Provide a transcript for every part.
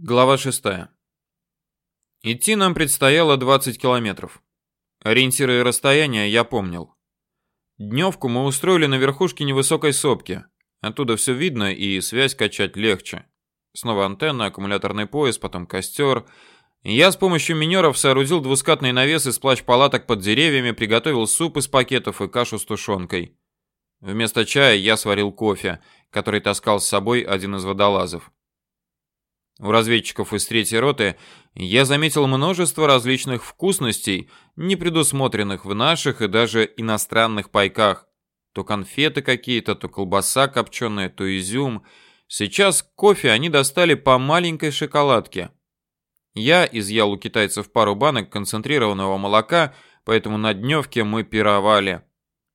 Глава 6. Идти нам предстояло 20 километров. Ориентиры и расстояния я помнил. Дневку мы устроили на верхушке невысокой сопки. Оттуда все видно и связь качать легче. Снова антенна, аккумуляторный пояс, потом костер. Я с помощью минеров соорудил двускатный навес из плащ-палаток под деревьями, приготовил суп из пакетов и кашу с тушенкой. Вместо чая я сварил кофе, который таскал с собой один из водолазов. У разведчиков из третьей роты я заметил множество различных вкусностей, не предусмотренных в наших и даже иностранных пайках. То конфеты какие-то, то колбаса копченая, то изюм. Сейчас кофе они достали по маленькой шоколадке. Я изъял у китайцев пару банок концентрированного молока, поэтому на дневке мы пировали.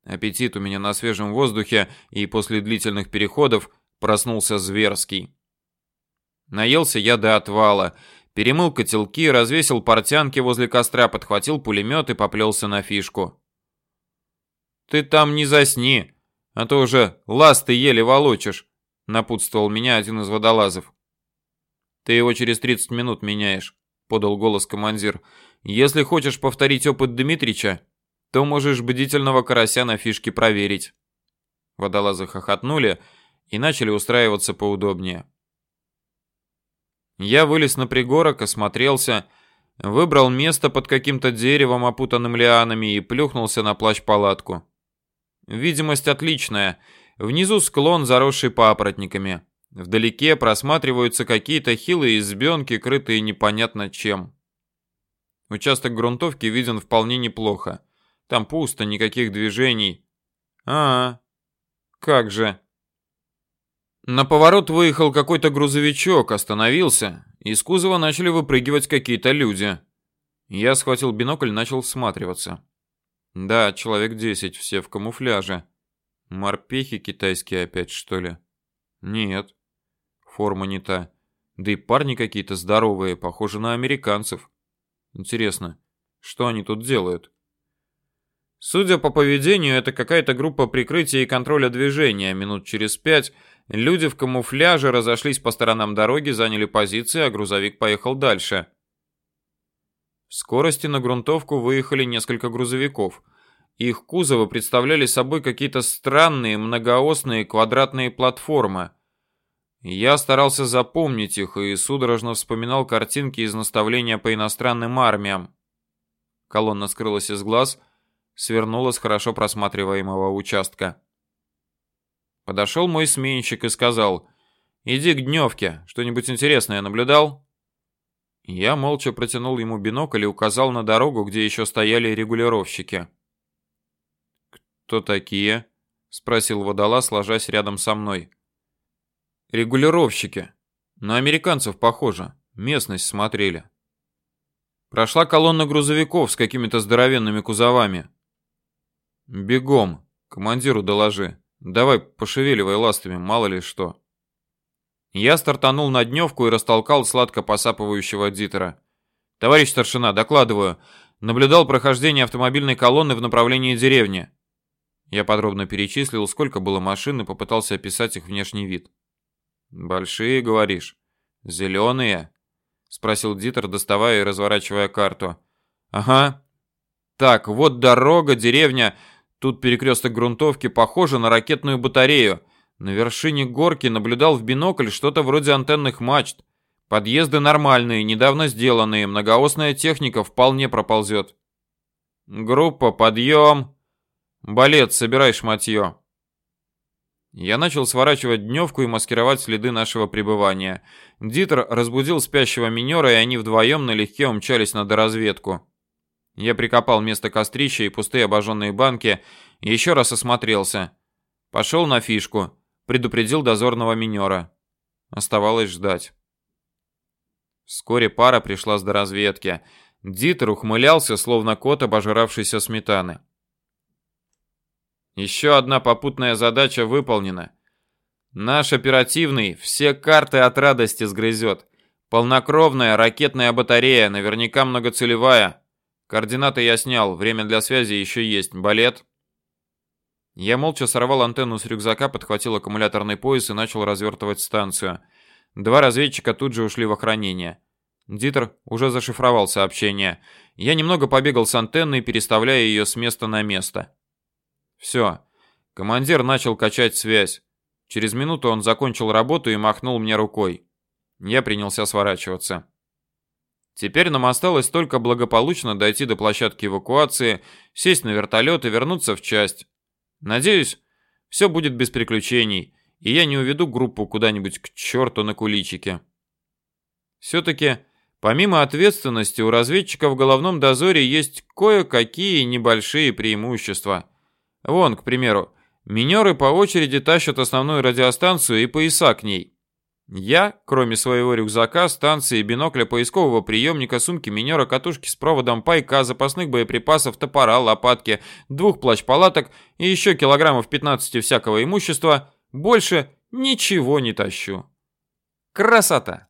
Аппетит у меня на свежем воздухе и после длительных переходов проснулся зверский. Наелся я до отвала. Перемыл котелки, развесил портянки возле костра, подхватил пулемет и поплелся на фишку. «Ты там не засни, а то уже ласты еле волочишь», — напутствовал меня один из водолазов. «Ты его через 30 минут меняешь», — подал голос командир. «Если хочешь повторить опыт Дмитрича, то можешь бдительного карася на фишке проверить». Водолазы хохотнули и начали устраиваться поудобнее. Я вылез на пригорок, осмотрелся, выбрал место под каким-то деревом, опутанным лианами, и плюхнулся на плащ-палатку. Видимость отличная. Внизу склон, заросший папоротниками. Вдалеке просматриваются какие-то хилые избенки, крытые непонятно чем. Участок грунтовки виден вполне неплохо. Там пусто, никаких движений. А, -а как же. На поворот выехал какой-то грузовичок, остановился. Из кузова начали выпрыгивать какие-то люди. Я схватил бинокль начал всматриваться. Да, человек десять, все в камуфляже. Морпехи китайские опять, что ли? Нет. Форма не та. Да и парни какие-то здоровые, похожи на американцев. Интересно, что они тут делают? Судя по поведению, это какая-то группа прикрытия и контроля движения. Минут через пять Люди в камуфляже разошлись по сторонам дороги, заняли позиции, а грузовик поехал дальше. В скорости на грунтовку выехали несколько грузовиков. Их кузовы представляли собой какие-то странные многоосные квадратные платформы. Я старался запомнить их и судорожно вспоминал картинки из наставления по иностранным армиям. Колонна скрылась из глаз, свернула с хорошо просматриваемого участка. Подошел мой сменщик и сказал, «Иди к дневке, что-нибудь интересное наблюдал?» Я молча протянул ему бинокль и указал на дорогу, где еще стояли регулировщики. «Кто такие?» — спросил водолаз, ложась рядом со мной. «Регулировщики. На американцев похоже. Местность смотрели». Прошла колонна грузовиков с какими-то здоровенными кузовами. «Бегом. Командиру доложи». Давай, пошевеливай ластами, мало ли что. Я стартанул на дневку и растолкал сладко посапывающего дитера. Товарищ старшина, докладываю. Наблюдал прохождение автомобильной колонны в направлении деревни. Я подробно перечислил, сколько было машин и попытался описать их внешний вид. «Большие, говоришь? Зеленые?» — спросил Дитер, доставая и разворачивая карту. «Ага. Так, вот дорога, деревня. Тут перекресток грунтовки похоже на ракетную батарею. На вершине горки наблюдал в бинокль что-то вроде антенных мачт. Подъезды нормальные, недавно сделанные, многоосная техника вполне проползет. Группа, подъем. Балет, собирай шматье. Я начал сворачивать дневку и маскировать следы нашего пребывания. Дитер разбудил спящего минера, и они вдвоем налегке умчались на доразведку. Я прикопал место кострища и пустые обожженные банки, еще раз осмотрелся. Пошел на фишку, предупредил дозорного минера. Оставалось ждать. Вскоре пара пришла с доразведки. Дитер ухмылялся, словно кот, обожравшийся сметаны. Еще одна попутная задача выполнена. Наш оперативный все карты от радости сгрызет. Полнокровная ракетная батарея, наверняка многоцелевая. Координаты я снял, время для связи еще есть. Балет. Я молча сорвал антенну с рюкзака, подхватил аккумуляторный пояс и начал развертывать станцию. Два разведчика тут же ушли в охранение. Дитер уже зашифровал сообщение. Я немного побегал с антенной, переставляя ее с места на место. Все. Командир начал качать связь. Через минуту он закончил работу и махнул мне рукой. Я принялся сворачиваться. Теперь нам осталось только благополучно дойти до площадки эвакуации, сесть на вертолет и вернуться в часть. Надеюсь, все будет без приключений, и я не уведу группу куда-нибудь к черту на куличике. Все-таки, помимо ответственности, у разведчиков в головном дозоре есть кое-какие небольшие преимущества. Вон, к примеру, минеры по очереди тащат основную радиостанцию и пояса к ней. Я, кроме своего рюкзака, станции, бинокля, поискового приемника, сумки минера, катушки с проводом, пайка, запасных боеприпасов, топора, лопатки, двух плащ-палаток и еще килограммов 15 всякого имущества, больше ничего не тащу. Красота!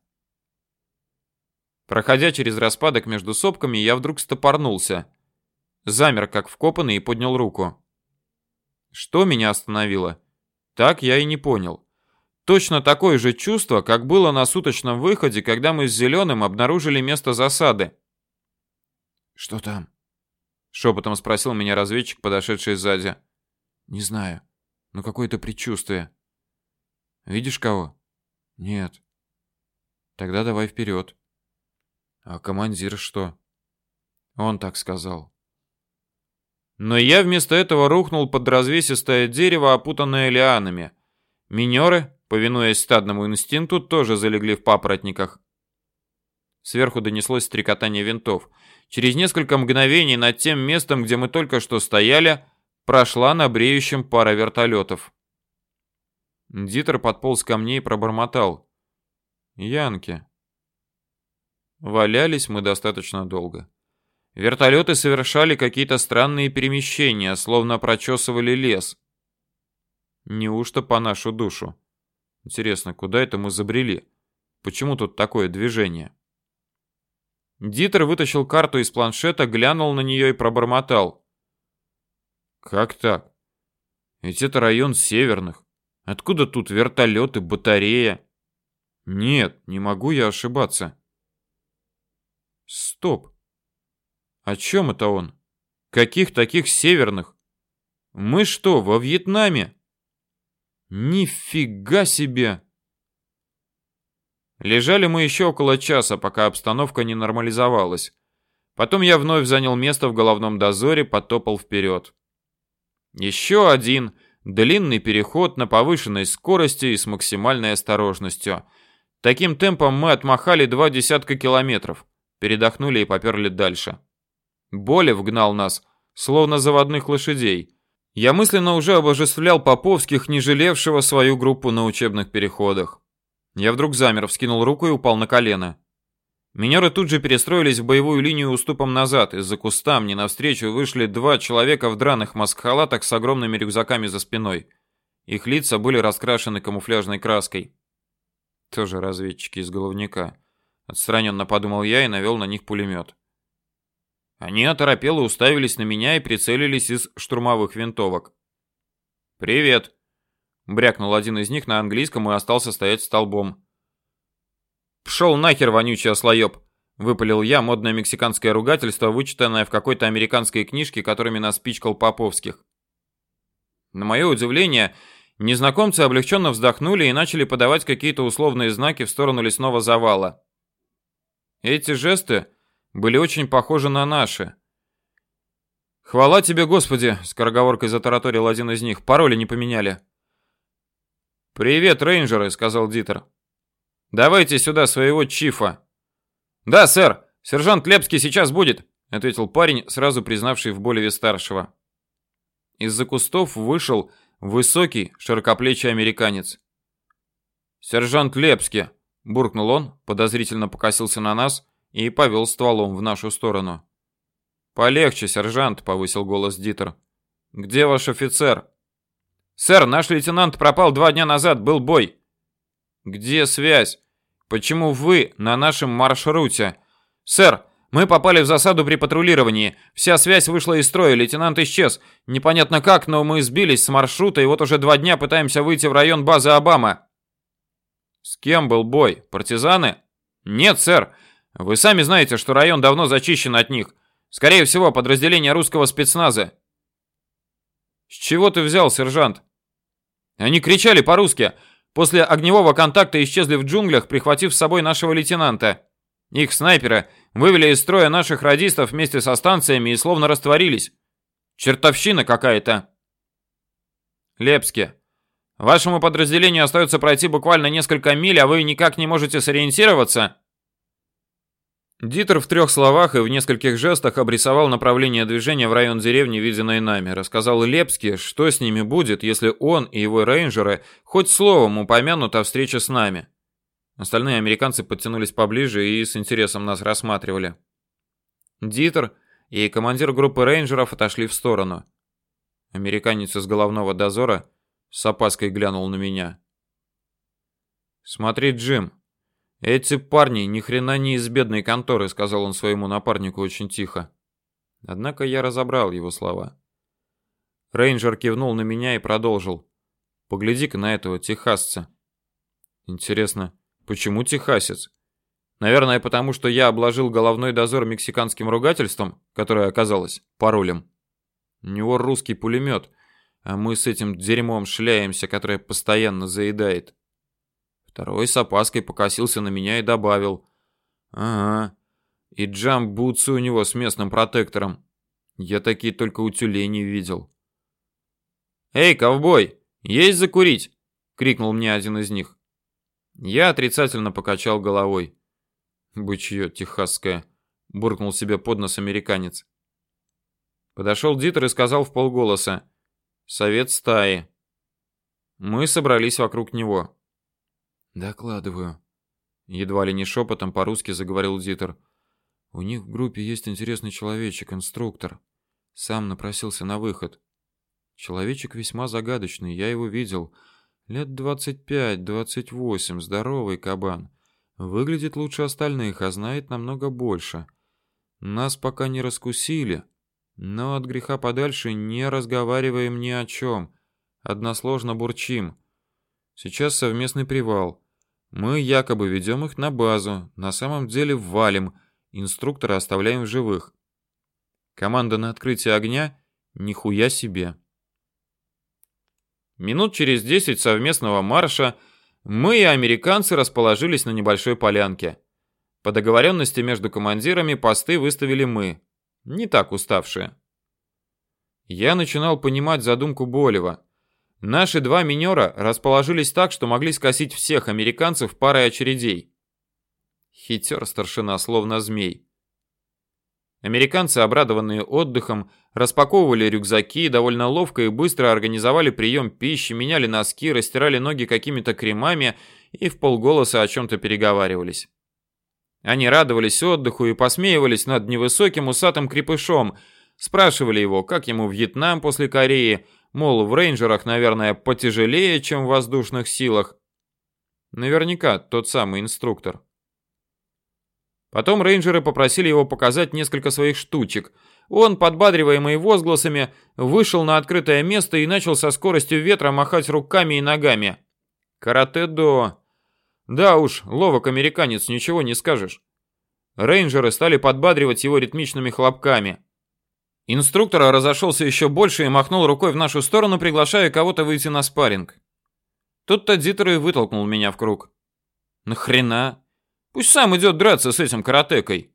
Проходя через распадок между сопками, я вдруг стопорнулся. Замер, как вкопанный, и поднял руку. Что меня остановило? Так я и не понял. Точно такое же чувство, как было на суточном выходе, когда мы с Зеленым обнаружили место засады. «Что там?» — шепотом спросил меня разведчик, подошедший сзади. «Не знаю, но какое-то предчувствие». «Видишь кого?» «Нет». «Тогда давай вперед». «А командир что?» «Он так сказал». Но я вместо этого рухнул под развесистое дерево, опутанное лианами. Минеры, повинуясь стадному инстинкту, тоже залегли в папоротниках. Сверху донеслось стрекотание винтов. Через несколько мгновений над тем местом, где мы только что стояли, прошла на бреющем пара вертолетов. Дитер подполз ко мне и пробормотал. «Янки». Валялись мы достаточно долго. Вертолеты совершали какие-то странные перемещения, словно прочесывали лес. Неужто по нашу душу? Интересно, куда это мы забрели? Почему тут такое движение? Дитер вытащил карту из планшета, глянул на нее и пробормотал. Как так? Ведь это район северных. Откуда тут вертолеты, батарея? Нет, не могу я ошибаться. Стоп. О чем это он? Каких таких северных? Мы что, во Вьетнаме? Нифига себе! Лежали мы еще около часа, пока обстановка не нормализовалась. Потом я вновь занял место в головном дозоре, потопал вперед. Еще один длинный переход на повышенной скорости и с максимальной осторожностью. Таким темпом мы отмахали два десятка километров, передохнули и поперли дальше. Болев гнал нас, словно заводных лошадей. Я мысленно уже обожествлял Поповских, не жалевшего свою группу на учебных переходах. Я вдруг замер, вскинул руку и упал на колено. Минеры тут же перестроились в боевую линию уступом назад. Из-за куста мне навстречу вышли два человека в драных маскхалатах с огромными рюкзаками за спиной. Их лица были раскрашены камуфляжной краской. Тоже разведчики из головника. Отстраненно подумал я и навел на них пулемет. Они оторопело уставились на меня и прицелились из штурмовых винтовок. «Привет!» — брякнул один из них на английском и остался стоять столбом. «Пшел нахер, вонючий ослоеб!» — выпалил я модное мексиканское ругательство, вычитанное в какой-то американской книжке, которыми нас пичкал Поповских. На мое удивление, незнакомцы облегченно вздохнули и начали подавать какие-то условные знаки в сторону лесного завала. Эти жесты были очень похожи на наши. «Хвала тебе, Господи!» — скороговоркой затараторил один из них. «Пароли не поменяли». «Привет, рейнджеры!» — сказал Дитер. «Давайте сюда своего чифа». «Да, сэр! Сержант Лепский сейчас будет!» — ответил парень, сразу признавший в Болеве старшего. Из-за кустов вышел высокий, широкоплечий американец. «Сержант Лепский!» — буркнул он, подозрительно покосился на нас и повел стволом в нашу сторону. «Полегче, сержант», — повысил голос Дитер. «Где ваш офицер?» «Сэр, наш лейтенант пропал два дня назад, был бой». «Где связь? Почему вы на нашем маршруте?» «Сэр, мы попали в засаду при патрулировании. Вся связь вышла из строя, лейтенант исчез. Непонятно как, но мы сбились с маршрута и вот уже два дня пытаемся выйти в район базы Обама». С кем был бой? Партизаны? Нет, сэр. Вы сами знаете, что район давно зачищен от них. Скорее всего, подразделение русского спецназа. С чего ты взял, сержант? Они кричали по-русски. После огневого контакта исчезли в джунглях, прихватив с собой нашего лейтенанта. Их снайперы вывели из строя наших радистов вместе со станциями и словно растворились. Чертовщина какая-то. Лепски, Вашему подразделению остается пройти буквально несколько миль, а вы никак не можете сориентироваться?» Дитер в трех словах и в нескольких жестах обрисовал направление движения в район деревни, виденной нами. Рассказал Лепски, что с ними будет, если он и его рейнджеры хоть словом упомянут о встрече с нами. Остальные американцы подтянулись поближе и с интересом нас рассматривали. Дитер и командир группы рейнджеров отошли в сторону. Американец из головного дозора с опаской глянул на меня. Смотри, Джим, эти парни ни хрена не из бедной конторы, сказал он своему напарнику очень тихо. Однако я разобрал его слова. Рейнджер кивнул на меня и продолжил: "Погляди-ка на этого техасца. Интересно, почему техасец? Наверное, потому что я обложил головной дозор мексиканским ругательством, которое оказалось паролем. У него русский пулемет — а мы с этим дерьмом шляемся, которое постоянно заедает. Второй с опаской покосился на меня и добавил. Ага, и джамбутсы у него с местным протектором. Я такие только у тюленей видел. «Эй, ковбой, есть закурить?» — крикнул мне один из них. Я отрицательно покачал головой. «Бычье техасское», — буркнул себе под нос американец. Подошел Дитер и сказал в полголоса. Совет стаи. Мы собрались вокруг него. Докладываю. Едва ли не шепотом по-русски заговорил Дитер. У них в группе есть интересный человечек, инструктор. Сам напросился на выход. Человечек весьма загадочный, я его видел. Лет двадцать пять-двадцать восемь, здоровый кабан. Выглядит лучше остальных, а знает намного больше. Нас пока не раскусили, но от греха подальше не разговариваем ни о чем. Односложно бурчим. Сейчас совместный привал. Мы якобы ведем их на базу, на самом деле валим, инструктора оставляем в живых. Команда на открытие огня нихуя себе. Минут через десять совместного марша мы и американцы расположились на небольшой полянке. По договоренности между командирами посты выставили мы, не так уставшие. Я начинал понимать задумку Болева. Наши два минера расположились так, что могли скосить всех американцев парой очередей. Хитер старшина, словно змей. Американцы, обрадованные отдыхом, распаковывали рюкзаки, довольно ловко и быстро организовали прием пищи, меняли носки, растирали ноги какими-то кремами и в полголоса о чем-то переговаривались. Они радовались отдыху и посмеивались над невысоким усатым крепышом, спрашивали его, как ему Вьетнам после Кореи, мол, в рейнджерах, наверное, потяжелее, чем в воздушных силах. Наверняка тот самый инструктор. Потом рейнджеры попросили его показать несколько своих штучек. Он, подбадриваемый возгласами, вышел на открытое место и начал со скоростью ветра махать руками и ногами. Каратэ-до. Да уж, ловок американец, ничего не скажешь. Рейнджеры стали подбадривать его ритмичными хлопками. Инструктор разошелся еще больше и махнул рукой в нашу сторону, приглашая кого-то выйти на спарринг. Тут-то Дитер и вытолкнул меня в круг. Нахрена? Пусть сам идет драться с этим каратекой.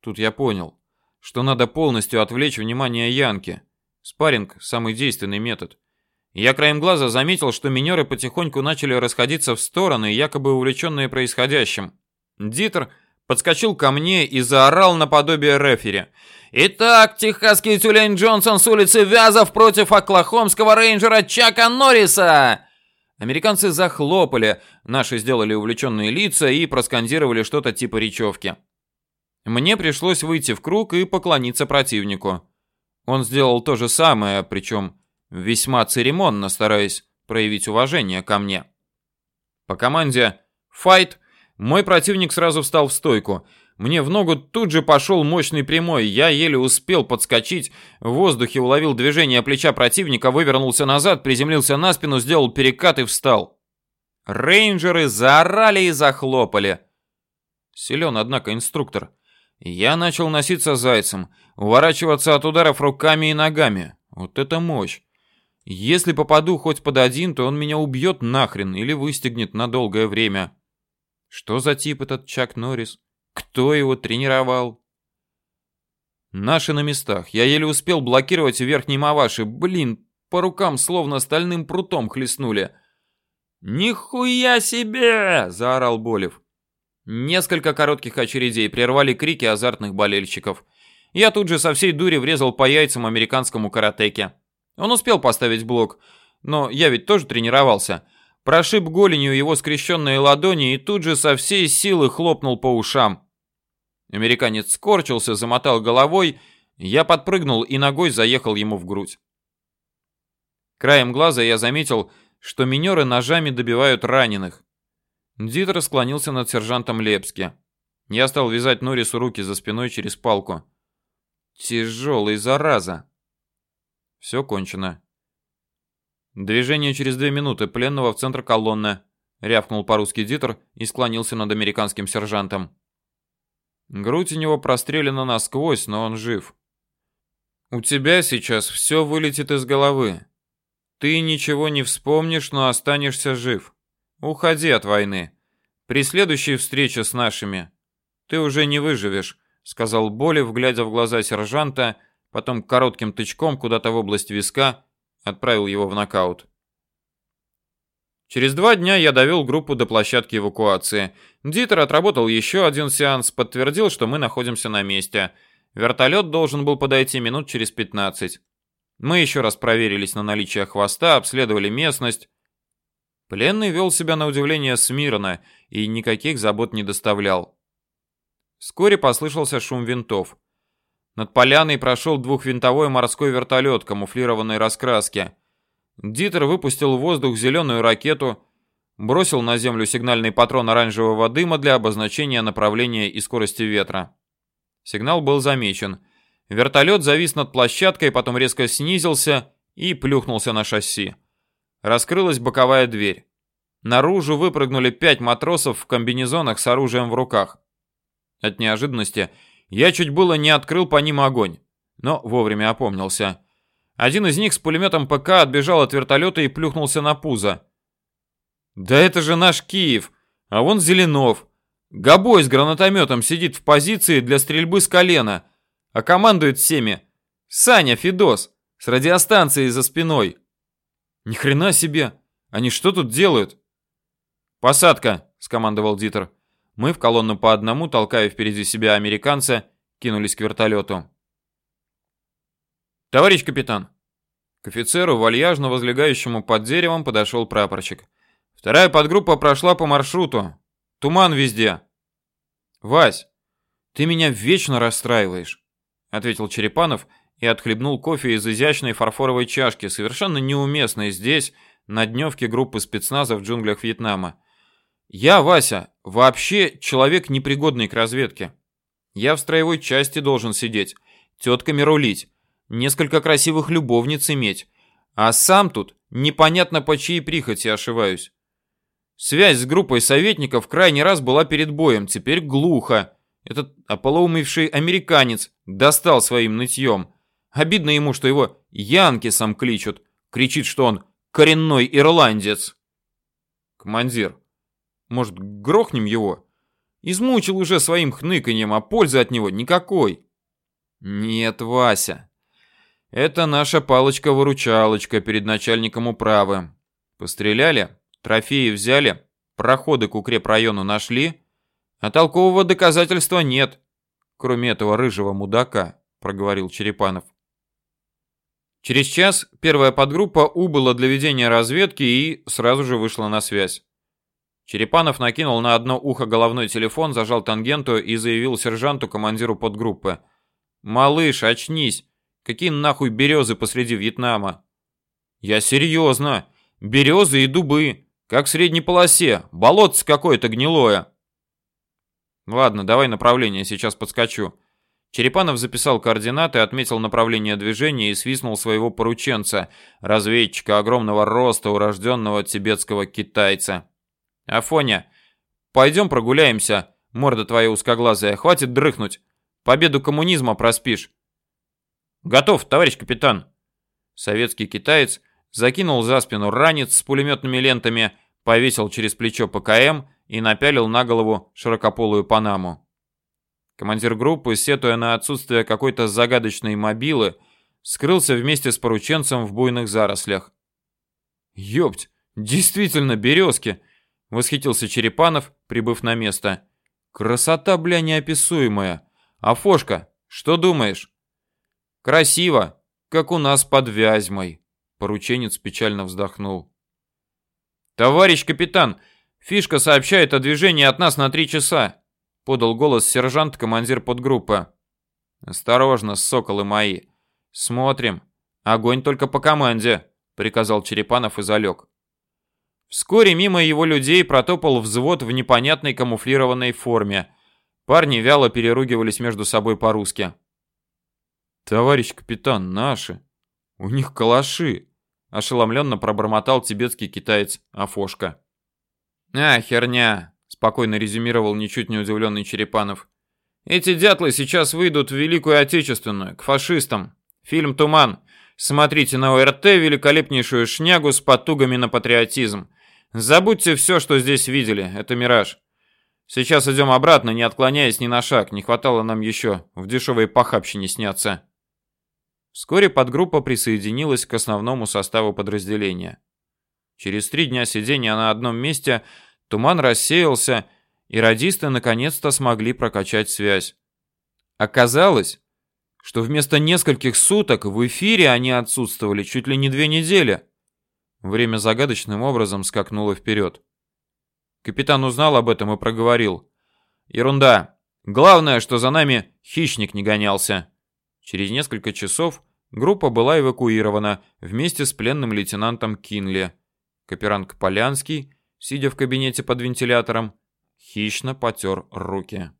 Тут я понял, что надо полностью отвлечь внимание Янки. Спарринг – самый действенный метод. Я краем глаза заметил, что минеры потихоньку начали расходиться в стороны, якобы увлеченные происходящим. Дитер подскочил ко мне и заорал наподобие рефери. «Итак, техасский тюлень Джонсон с улицы Вязов против оклахомского рейнджера Чака Норриса!» Американцы захлопали, наши сделали увлеченные лица и проскандировали что-то типа речевки. Мне пришлось выйти в круг и поклониться противнику. Он сделал то же самое, причем весьма церемонно стараясь проявить уважение ко мне. По команде «Файт» мой противник сразу встал в стойку. Мне в ногу тут же пошел мощный прямой, я еле успел подскочить, в воздухе уловил движение плеча противника, вывернулся назад, приземлился на спину, сделал перекат и встал. Рейнджеры заорали и захлопали. Силен, однако, инструктор. Я начал носиться зайцем, уворачиваться от ударов руками и ногами. Вот это мощь. Если попаду хоть под один, то он меня убьет нахрен или выстегнет на долгое время. Что за тип этот Чак Норрис? Кто его тренировал? Наши на местах. Я еле успел блокировать верхний маваши. Блин, по рукам словно стальным прутом хлестнули. «Нихуя себе!» – заорал Болев. Несколько коротких очередей прервали крики азартных болельщиков. Я тут же со всей дури врезал по яйцам американскому каратеке. Он успел поставить блок, но я ведь тоже тренировался. Прошиб голенью его скрещенные ладони и тут же со всей силы хлопнул по ушам. Американец скорчился, замотал головой, я подпрыгнул и ногой заехал ему в грудь. Краем глаза я заметил, что минеры ножами добивают раненых. Дитер склонился над сержантом Лепски. Я стал вязать Норрису руки за спиной через палку. Тяжелый, зараза. Все кончено. Движение через две минуты. Пленного в центр колонны. Рявкнул по-русски Дитер и склонился над американским сержантом. Грудь у него прострелена насквозь, но он жив. У тебя сейчас все вылетит из головы. Ты ничего не вспомнишь, но останешься жив. Уходи от войны. При следующей встрече с нашими ты уже не выживешь, сказал Болев, глядя в глаза сержанта, потом коротким тычком куда-то в область виска отправил его в нокаут. Через два дня я довел группу до площадки эвакуации. Дитер отработал еще один сеанс, подтвердил, что мы находимся на месте. Вертолет должен был подойти минут через 15. Мы еще раз проверились на наличие хвоста, обследовали местность. Пленный вел себя на удивление смирно и никаких забот не доставлял. Вскоре послышался шум винтов. Над поляной прошел двухвинтовой морской вертолет камуфлированной раскраски. Дитер выпустил в воздух зеленую ракету, бросил на землю сигнальный патрон оранжевого дыма для обозначения направления и скорости ветра. Сигнал был замечен. Вертолет завис над площадкой, потом резко снизился и плюхнулся на шасси. Раскрылась боковая дверь. Наружу выпрыгнули пять матросов в комбинезонах с оружием в руках. От неожиданности я чуть было не открыл по ним огонь, но вовремя опомнился. Один из них с пулеметом ПК отбежал от вертолета и плюхнулся на пузо. «Да это же наш Киев! А вон Зеленов! Гобой с гранатометом сидит в позиции для стрельбы с колена, а командует всеми Саня Фидос с радиостанцией за спиной!» Ни хрена себе! Они что тут делают? Посадка, скомандовал Дитер. Мы в колонну по одному, толкая впереди себя американца, кинулись к вертолету. Товарищ капитан. К офицеру, вальяжно возлегающему под деревом, подошел прапорщик. Вторая подгруппа прошла по маршруту. Туман везде. Вась, ты меня вечно расстраиваешь, ответил Черепанов и отхлебнул кофе из изящной фарфоровой чашки, совершенно неуместной здесь, на дневке группы спецназа в джунглях Вьетнама. Я, Вася, вообще человек непригодный к разведке. Я в строевой части должен сидеть, тетками рулить, несколько красивых любовниц иметь, а сам тут непонятно по чьей прихоти ошиваюсь. Связь с группой советников крайний раз была перед боем, теперь глухо. Этот ополоумевший американец достал своим нытьем. Обидно ему, что его Янкисом кличут. Кричит, что он коренной ирландец. Командир, может, грохнем его? Измучил уже своим хныканьем, а пользы от него никакой. Нет, Вася. Это наша палочка-выручалочка перед начальником управы. Постреляли, трофеи взяли, проходы к укрепрайону нашли, а толкового доказательства нет, кроме этого рыжего мудака, проговорил Черепанов. Через час первая подгруппа убыла для ведения разведки и сразу же вышла на связь. Черепанов накинул на одно ухо головной телефон, зажал тангенту и заявил сержанту, командиру подгруппы. «Малыш, очнись! Какие нахуй березы посреди Вьетнама?» «Я серьезно! Березы и дубы! Как в средней полосе! Болотце какое-то гнилое!» «Ладно, давай направление, сейчас подскочу». Черепанов записал координаты, отметил направление движения и свистнул своего порученца, разведчика огромного роста, урожденного тибетского китайца. Афоня, пойдем прогуляемся, морда твоя узкоглазая, хватит дрыхнуть. Победу коммунизма проспишь. Готов, товарищ капитан. Советский китаец закинул за спину ранец с пулеметными лентами, повесил через плечо ПКМ и напялил на голову широкополую панаму. Командир группы, сетуя на отсутствие какой-то загадочной мобилы, скрылся вместе с порученцем в буйных зарослях. «Ёпть, действительно березки!» — восхитился Черепанов, прибыв на место. «Красота, бля, неописуемая! Афошка, что думаешь?» «Красиво, как у нас под Вязьмой», — порученец печально вздохнул. «Товарищ капитан, фишка сообщает о движении от нас на три часа», — подал голос сержант-командир подгруппы. «Осторожно, соколы мои. Смотрим. Огонь только по команде», — приказал Черепанов и залег. Вскоре мимо его людей протопал взвод в непонятной камуфлированной форме. Парни вяло переругивались между собой по-русски. «Товарищ капитан, наши! У них калаши!» Ошеломленно пробормотал тибетский китаец Афошка. «А, херня!» — спокойно резюмировал ничуть не удивленный Черепанов. «Эти дятлы сейчас выйдут в Великую Отечественную, к фашистам. Фильм «Туман». Смотрите на ОРТ великолепнейшую шнягу с потугами на патриотизм. Забудьте все, что здесь видели, это мираж. Сейчас идем обратно, не отклоняясь ни на шаг, не хватало нам еще в дешевой похабщине сняться. Вскоре подгруппа присоединилась к основному составу подразделения. Через три дня сидения на одном месте туман рассеялся, и радисты наконец-то смогли прокачать связь. Оказалось, что вместо нескольких суток в эфире они отсутствовали чуть ли не две недели. Время загадочным образом скакнуло вперед. Капитан узнал об этом и проговорил. «Ерунда. Главное, что за нами хищник не гонялся». Через несколько часов группа была эвакуирована вместе с пленным лейтенантом Кинли. Каперанг Полянский, сидя в кабинете под вентилятором, хищно потер руки.